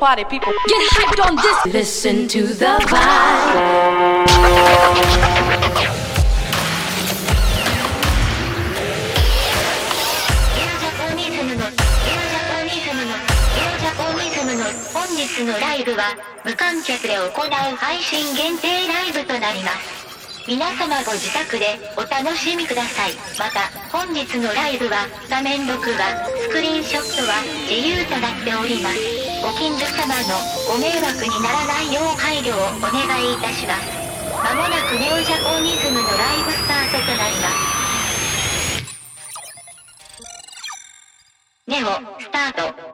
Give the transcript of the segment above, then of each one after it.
Party people, get hyped on this. Listen to the vibe. 本日のライブは無観客で行う配信限定ライブとなります。皆様ご自宅でお楽しみください。また、本日のライブは画面録画、スクリーンショットは自由となっております。ご近所様のご迷惑にならないよう配慮をお願いいたします。まもなくネオジャポニズムのライブスタートとなります。ネオ、スタート。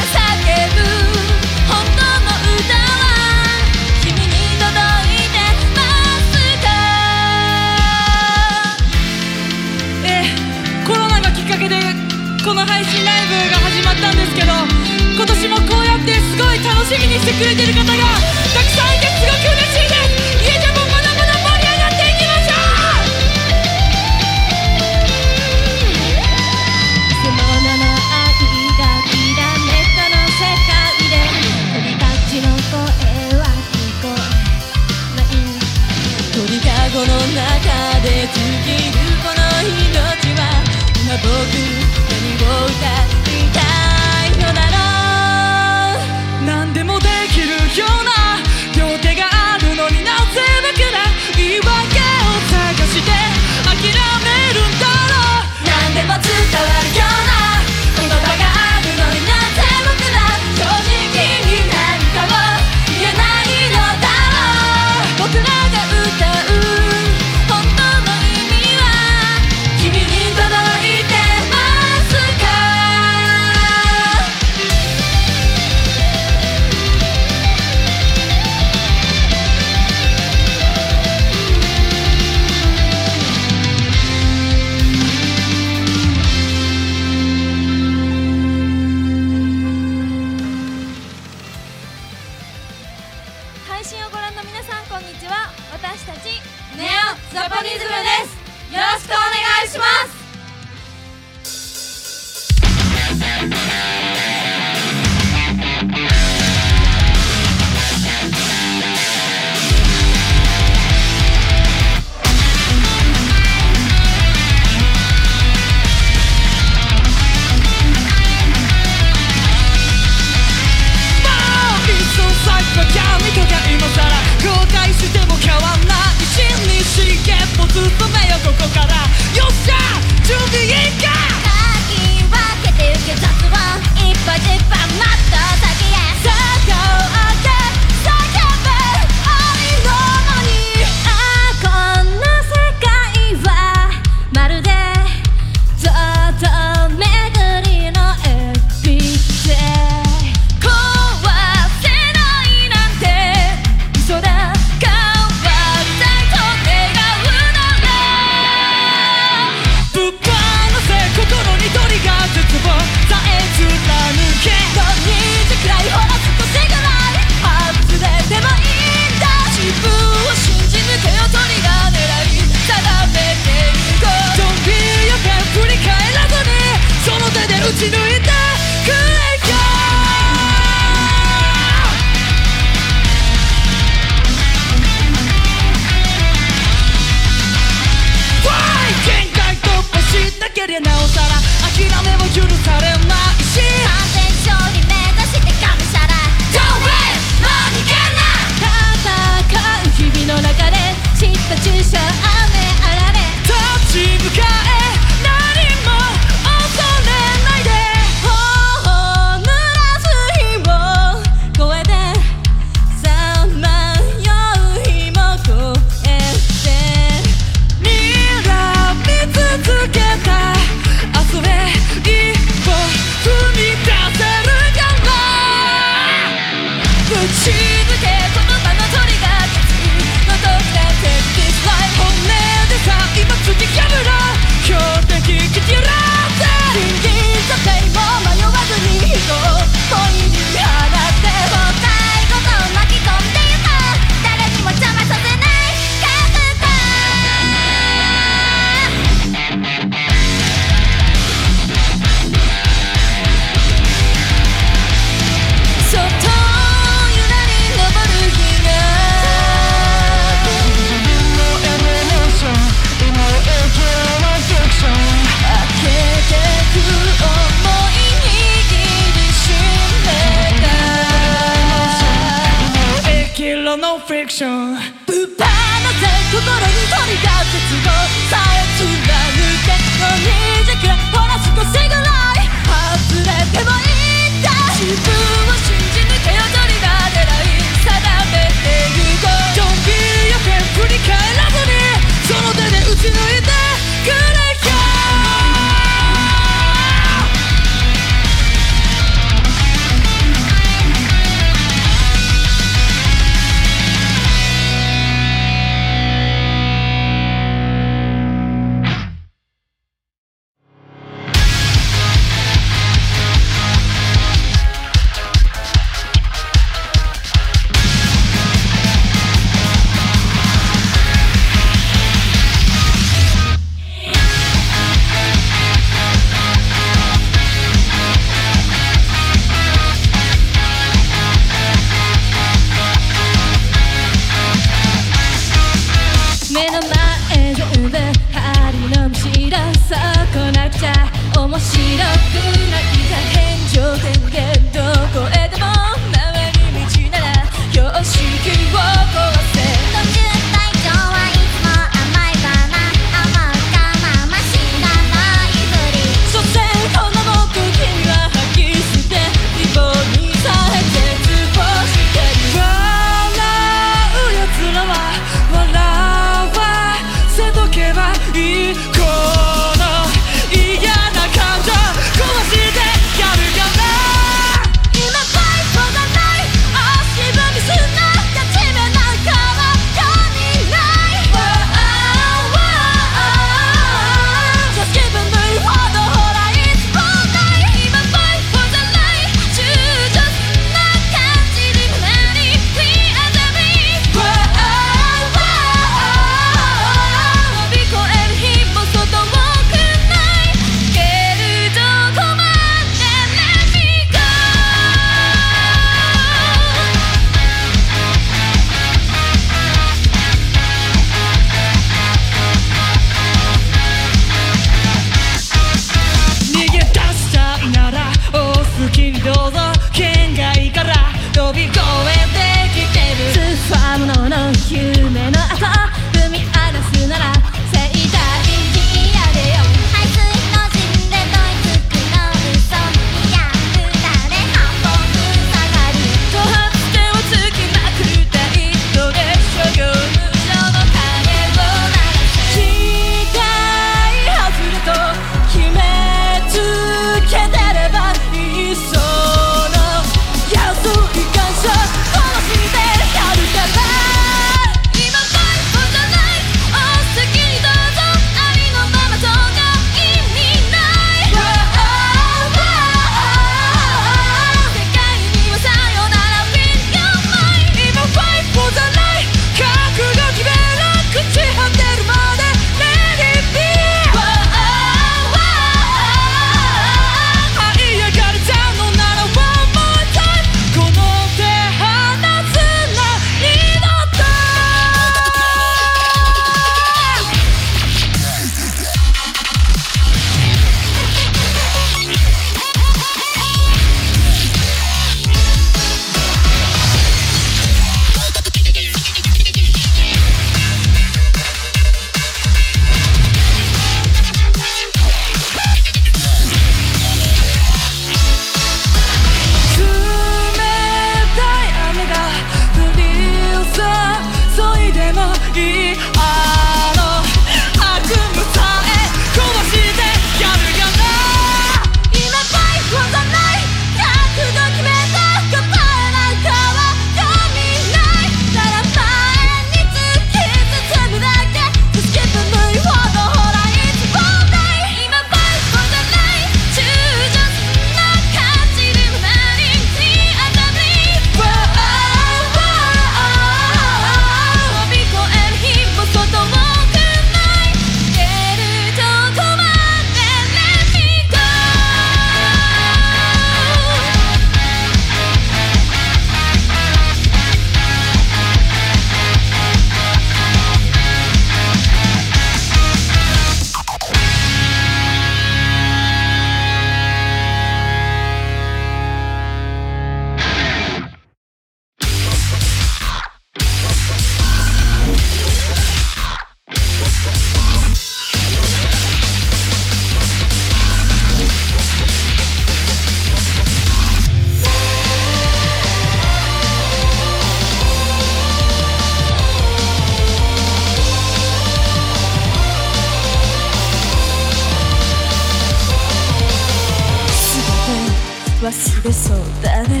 忘れそうだね。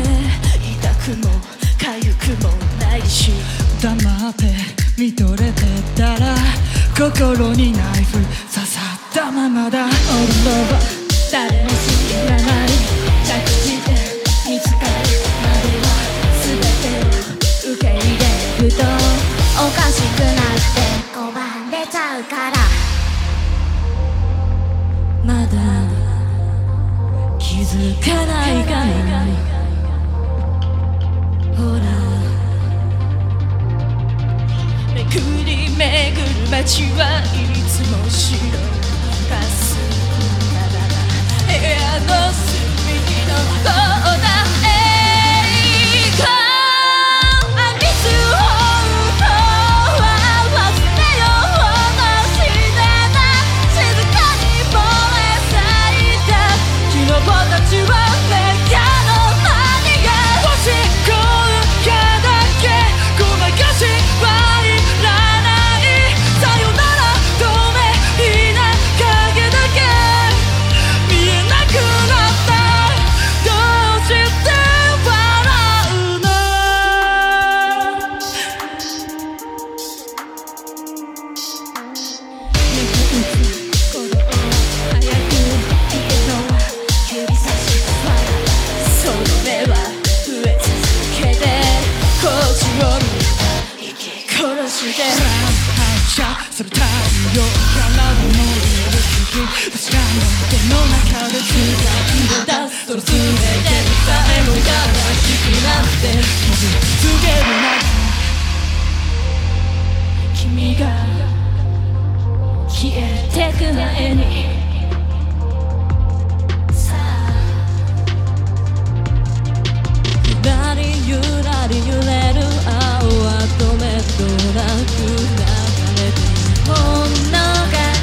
痛くも痒くもないし。黙って見とれてたら心にナイフ刺さったままだ。俺は誰も知らない。着地で見つかるまでは全てを受け入れると。おかしくなって拒んでちゃうから。づかないかなほらめくりめぐる街はいつも白いかすんだら部屋の隅のダンと全てさえが悲しくなって傷つけるな君が消えてく前に。さあ。ゆらりゆらり揺れる青は止めどなく流れて。女が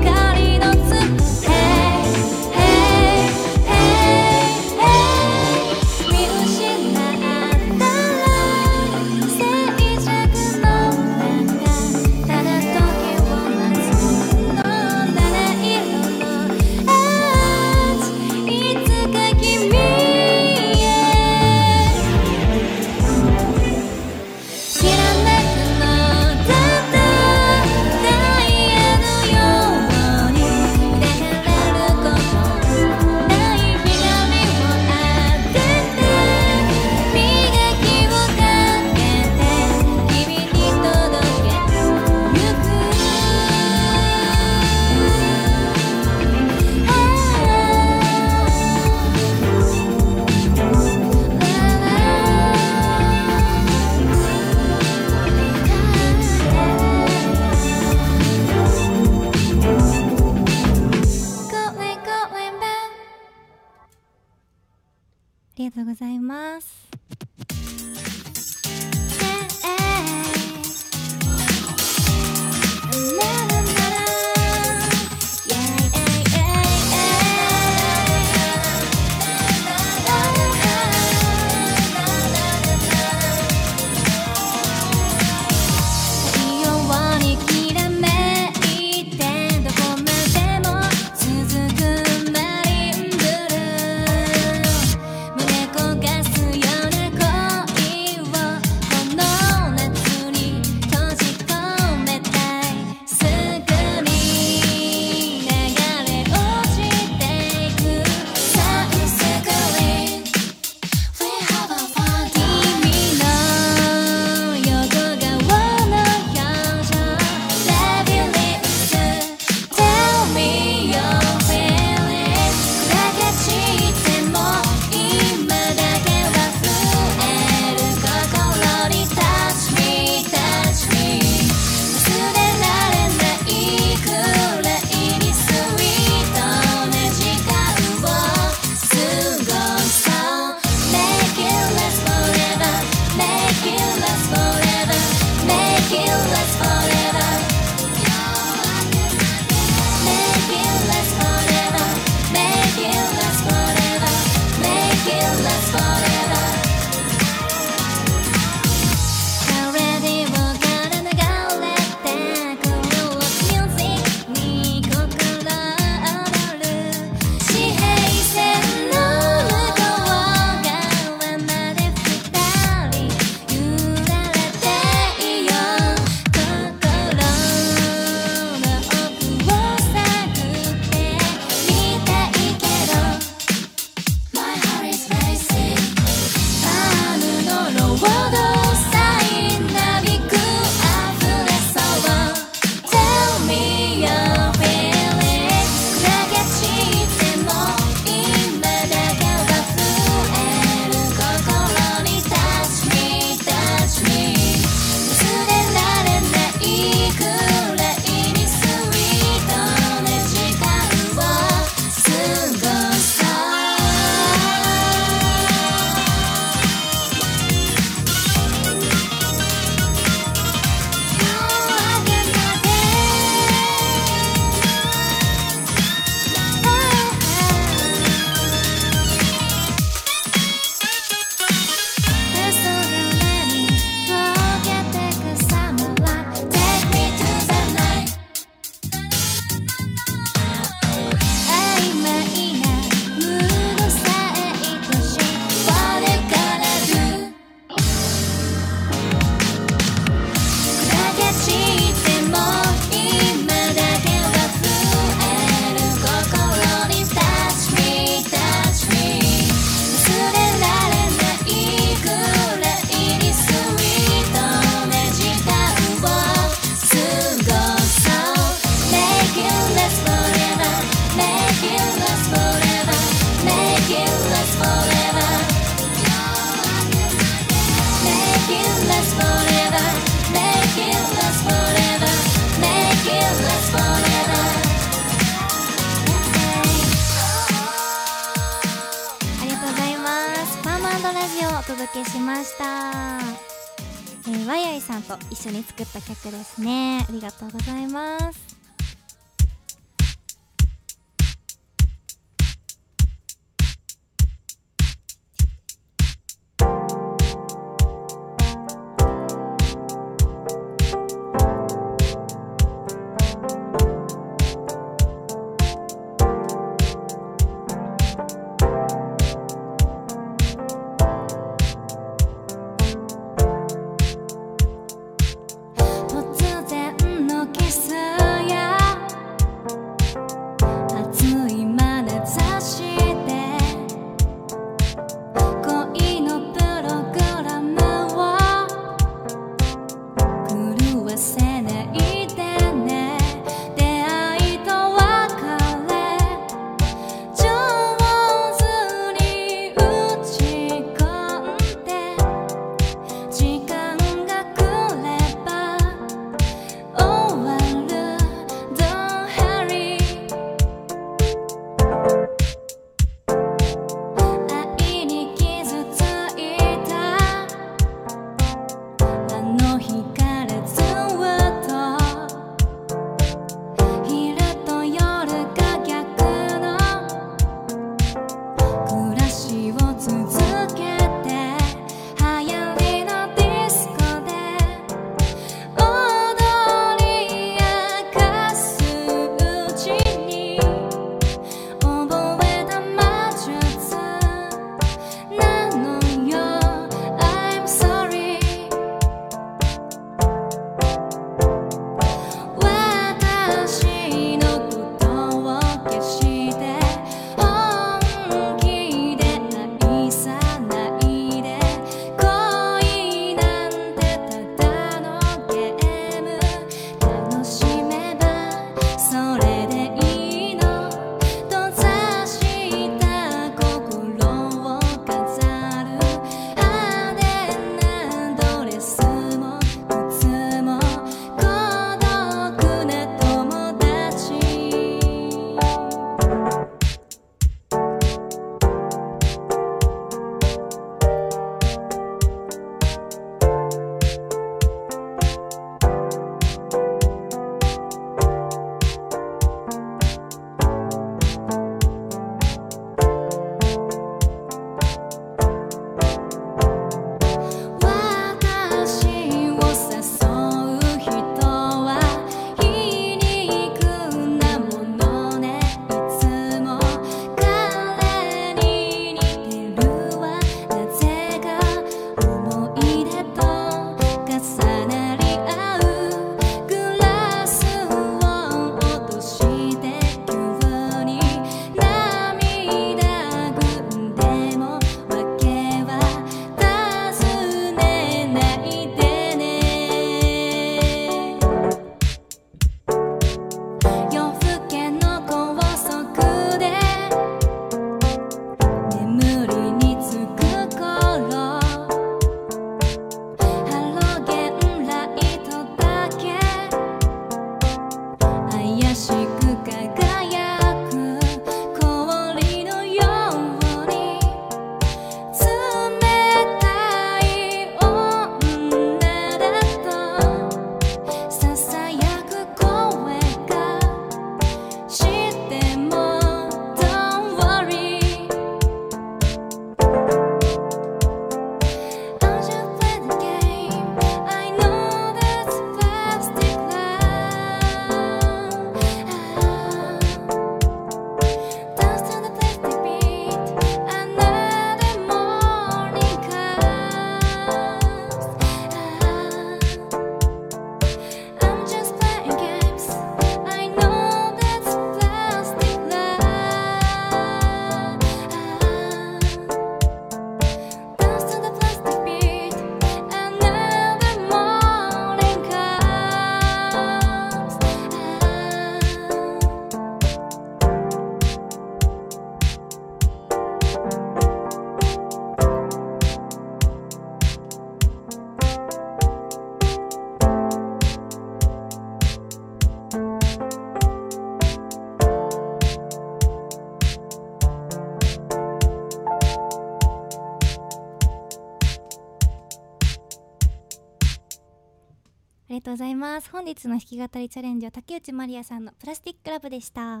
ございます。本日の弾き語りチャレンジは竹内まりやさんのプラスティックラブでした。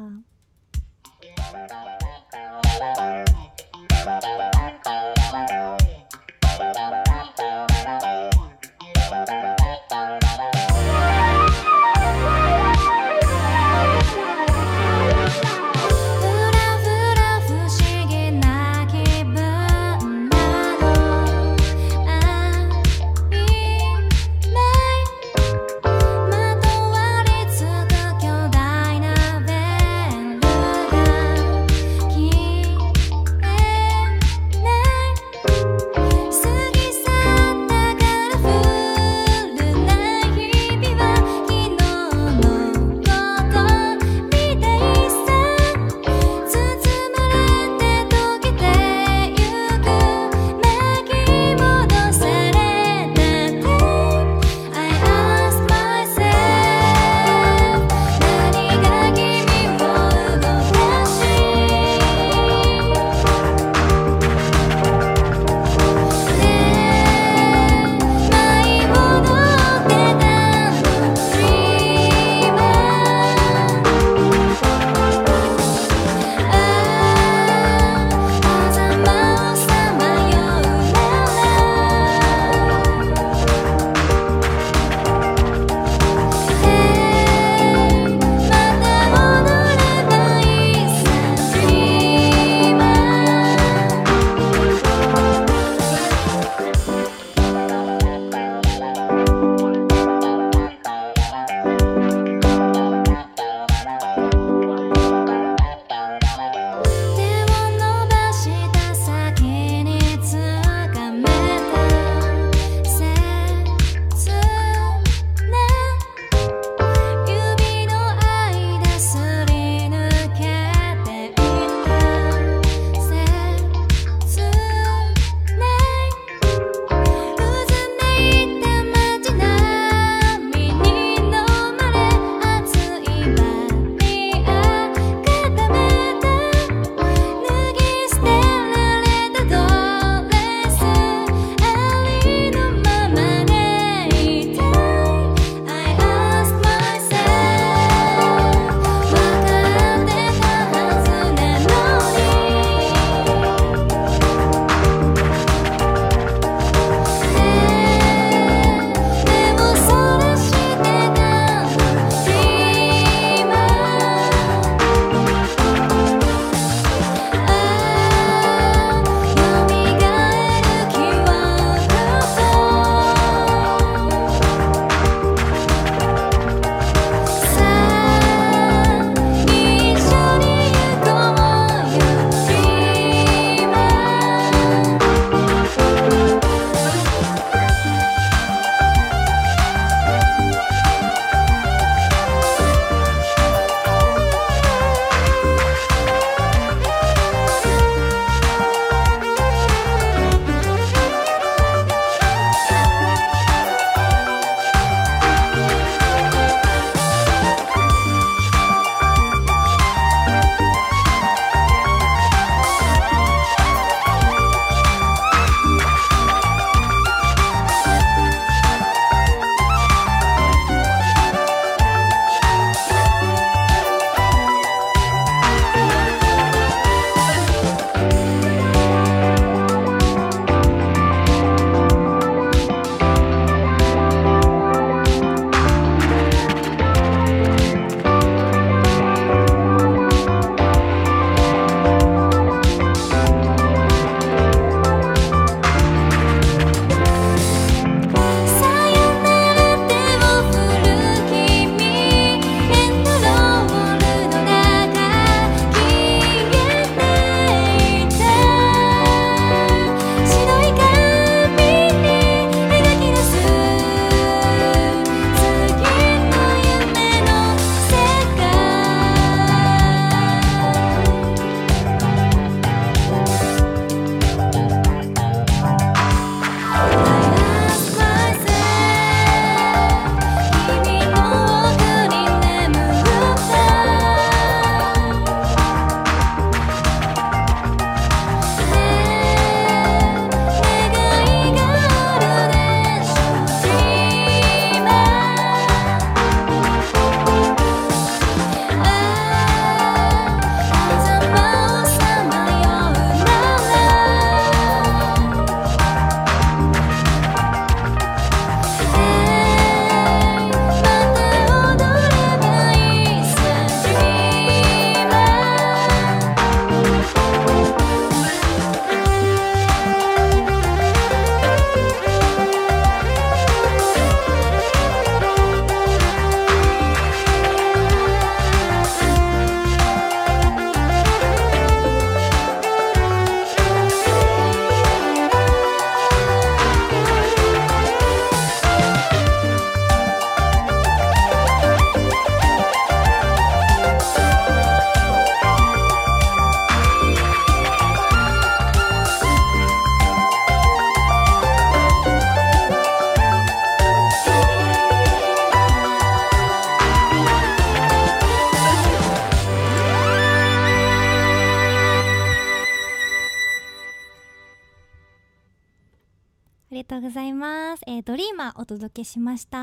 お届けしました。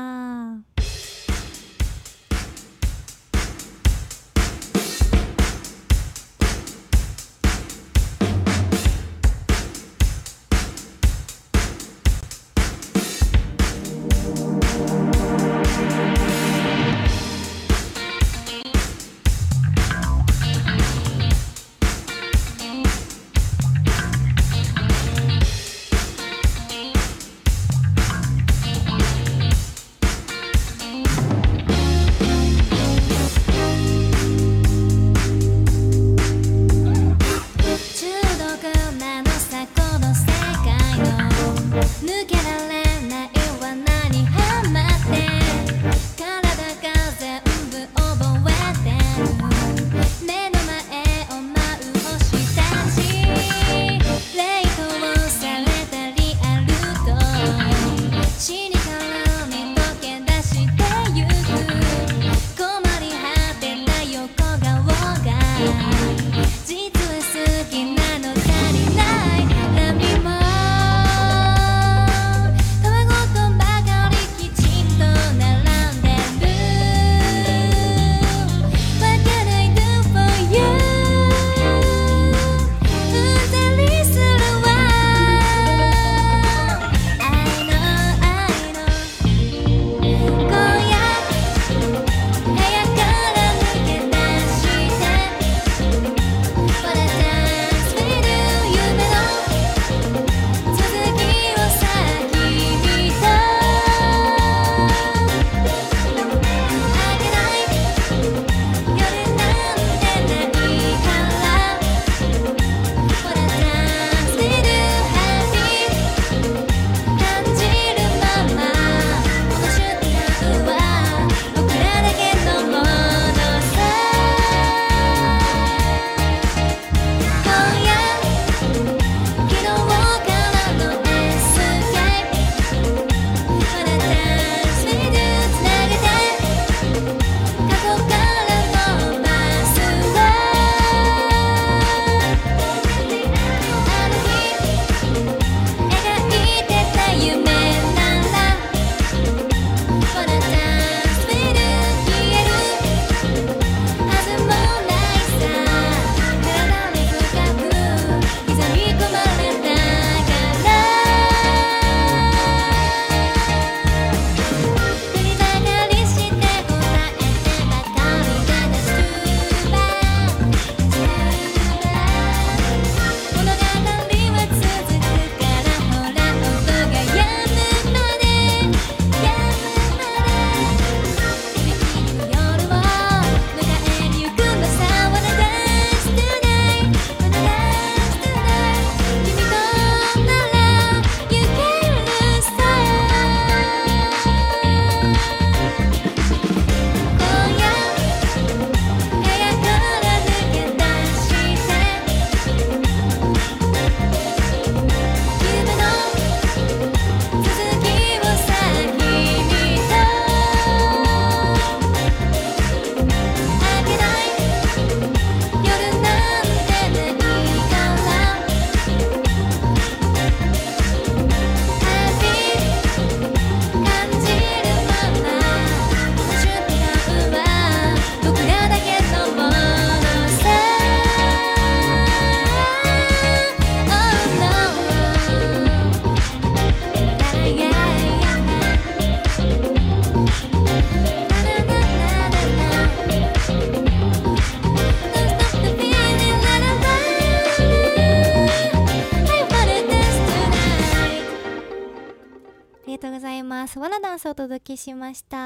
スお届けしました。